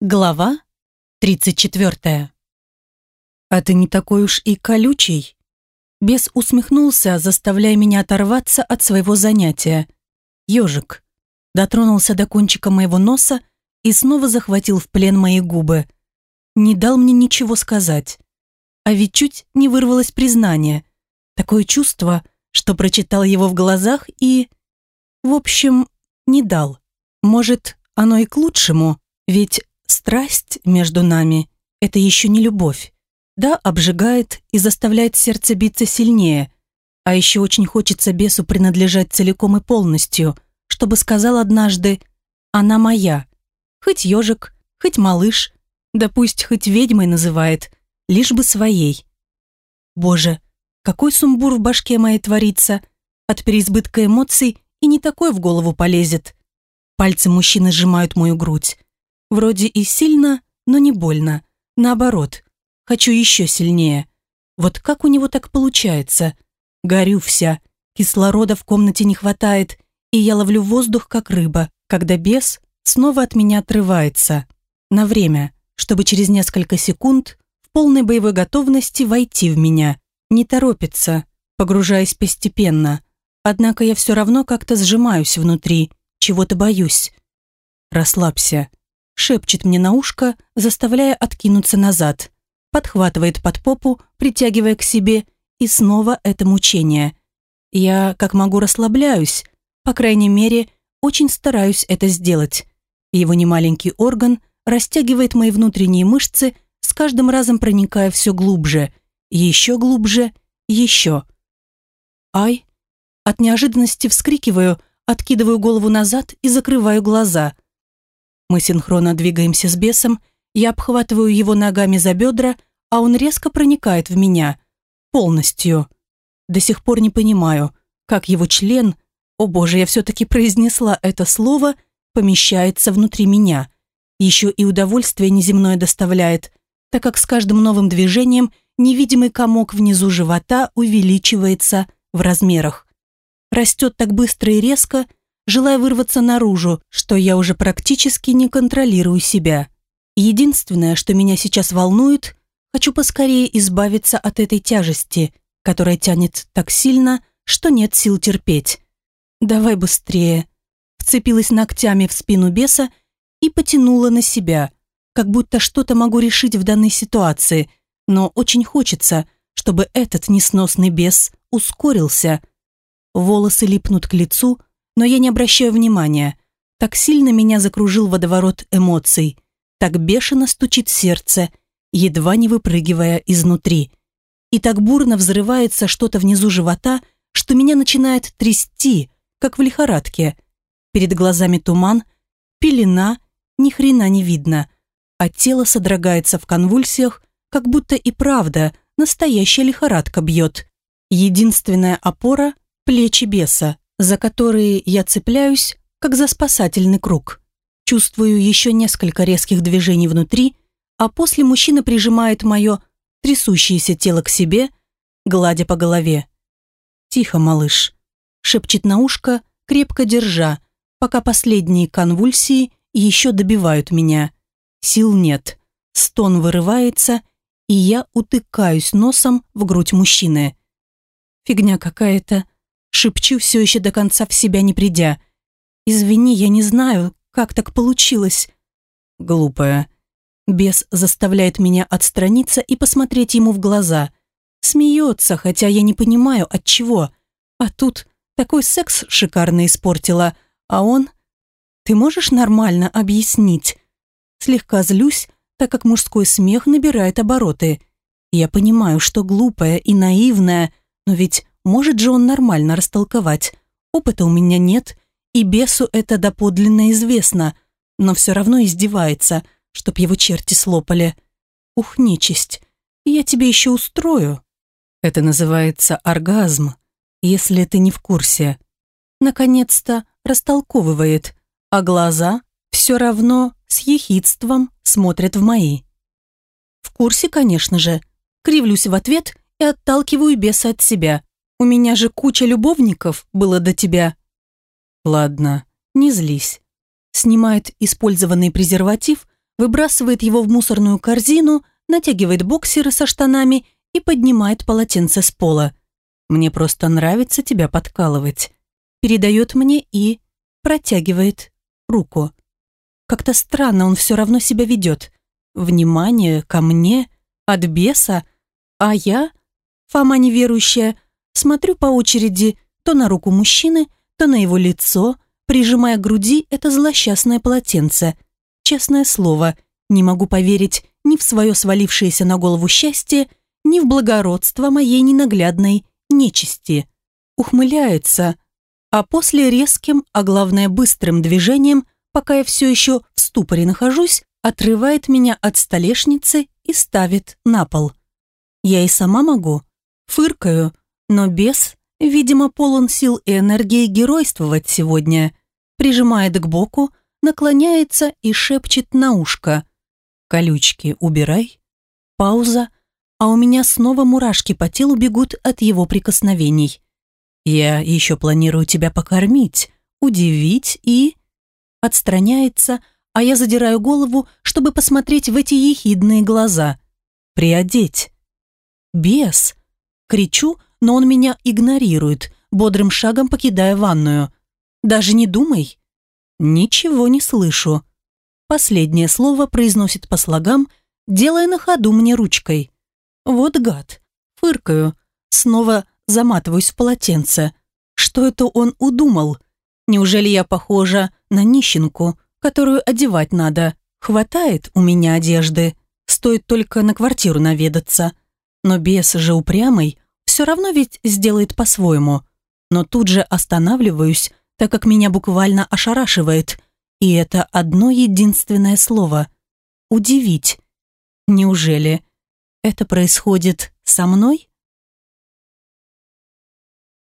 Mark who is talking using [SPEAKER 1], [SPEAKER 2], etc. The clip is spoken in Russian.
[SPEAKER 1] Глава 34. «А ты не такой уж и колючий?» Бес усмехнулся, заставляя меня оторваться от своего занятия. Ежик дотронулся до кончика моего носа и снова захватил в плен мои губы. Не дал мне ничего сказать. А ведь чуть не вырвалось признание. Такое чувство, что прочитал его в глазах и... В общем, не дал. Может, оно и к лучшему, ведь Страсть между нами – это еще не любовь. Да, обжигает и заставляет сердце биться сильнее. А еще очень хочется бесу принадлежать целиком и полностью, чтобы сказал однажды «она моя». Хоть ежик, хоть малыш, да пусть хоть ведьмой называет, лишь бы своей. Боже, какой сумбур в башке моей творится. От переизбытка эмоций и не такой в голову полезет. Пальцы мужчины сжимают мою грудь. Вроде и сильно, но не больно. Наоборот, хочу еще сильнее. Вот как у него так получается? Горю вся, кислорода в комнате не хватает, и я ловлю воздух, как рыба, когда бес снова от меня отрывается. На время, чтобы через несколько секунд в полной боевой готовности войти в меня. Не торопится, погружаясь постепенно. Однако я все равно как-то сжимаюсь внутри, чего-то боюсь. Расслабься шепчет мне на ушко, заставляя откинуться назад. Подхватывает под попу, притягивая к себе, и снова это мучение. Я, как могу, расслабляюсь, по крайней мере, очень стараюсь это сделать. Его немаленький орган растягивает мои внутренние мышцы, с каждым разом проникая все глубже, еще глубже, еще. Ай! От неожиданности вскрикиваю, откидываю голову назад и закрываю глаза – мы синхронно двигаемся с бесом, я обхватываю его ногами за бедра, а он резко проникает в меня. Полностью. До сих пор не понимаю, как его член, о боже, я все-таки произнесла это слово, помещается внутри меня. Еще и удовольствие неземное доставляет, так как с каждым новым движением невидимый комок внизу живота увеличивается в размерах. Растет так быстро и резко, желая вырваться наружу, что я уже практически не контролирую себя. Единственное, что меня сейчас волнует, хочу поскорее избавиться от этой тяжести, которая тянет так сильно, что нет сил терпеть. «Давай быстрее», вцепилась ногтями в спину беса и потянула на себя, как будто что-то могу решить в данной ситуации, но очень хочется, чтобы этот несносный бес ускорился. Волосы липнут к лицу, но я не обращаю внимания. Так сильно меня закружил водоворот эмоций, так бешено стучит сердце, едва не выпрыгивая изнутри. И так бурно взрывается что-то внизу живота, что меня начинает трясти, как в лихорадке. Перед глазами туман, пелена, ни хрена не видно, а тело содрогается в конвульсиях, как будто и правда настоящая лихорадка бьет. Единственная опора – плечи беса за которые я цепляюсь, как за спасательный круг. Чувствую еще несколько резких движений внутри, а после мужчина прижимает мое трясущееся тело к себе, гладя по голове. «Тихо, малыш», — шепчет на ушко, крепко держа, пока последние конвульсии еще добивают меня. Сил нет, стон вырывается, и я утыкаюсь носом в грудь мужчины. Фигня какая-то, Шепчу, все еще до конца в себя не придя. «Извини, я не знаю, как так получилось». «Глупая». Бес заставляет меня отстраниться и посмотреть ему в глаза. Смеется, хотя я не понимаю, от чего. А тут такой секс шикарно испортила, а он... Ты можешь нормально объяснить? Слегка злюсь, так как мужской смех набирает обороты. Я понимаю, что глупая и наивная, но ведь может же он нормально растолковать. Опыта у меня нет, и бесу это доподлинно известно, но все равно издевается, чтоб его черти слопали. Ух, нечисть, я тебе еще устрою. Это называется оргазм, если ты не в курсе. Наконец-то растолковывает, а глаза все равно с ехидством смотрят в мои. В курсе, конечно же. Кривлюсь в ответ и отталкиваю беса от себя. У меня же куча любовников было до тебя». «Ладно, не злись». Снимает использованный презерватив, выбрасывает его в мусорную корзину, натягивает боксеры со штанами и поднимает полотенце с пола. «Мне просто нравится тебя подкалывать». Передает мне и протягивает руку. Как-то странно он все равно себя ведет. Внимание ко мне от беса, а я, Фома неверующая, смотрю по очереди то на руку мужчины, то на его лицо, прижимая к груди это злосчастное полотенце. Честное слово, не могу поверить ни в свое свалившееся на голову счастье, ни в благородство моей ненаглядной нечисти. Ухмыляется, а после резким, а главное быстрым движением, пока я все еще в ступоре нахожусь, отрывает меня от столешницы и ставит на пол. Я и сама могу. Фыркаю, но бес, видимо, полон сил и энергии геройствовать сегодня. Прижимает к боку, наклоняется и шепчет на ушко. «Колючки убирай». Пауза, а у меня снова мурашки по телу бегут от его прикосновений. «Я еще планирую тебя покормить, удивить и...» Отстраняется, а я задираю голову, чтобы посмотреть в эти ехидные глаза. «Приодеть». «Бес!» Кричу, но он меня игнорирует, бодрым шагом покидая ванную. «Даже не думай». «Ничего не слышу». Последнее слово произносит по слогам, делая на ходу мне ручкой. Вот гад. Фыркаю. Снова заматываюсь в полотенце. Что это он удумал? Неужели я похожа на нищенку, которую одевать надо? Хватает у меня одежды. Стоит только на квартиру наведаться. Но бес же упрямый, все равно ведь сделает по-своему. Но тут же останавливаюсь, так как меня буквально ошарашивает. И это одно единственное слово. Удивить. Неужели? Это происходит со мной?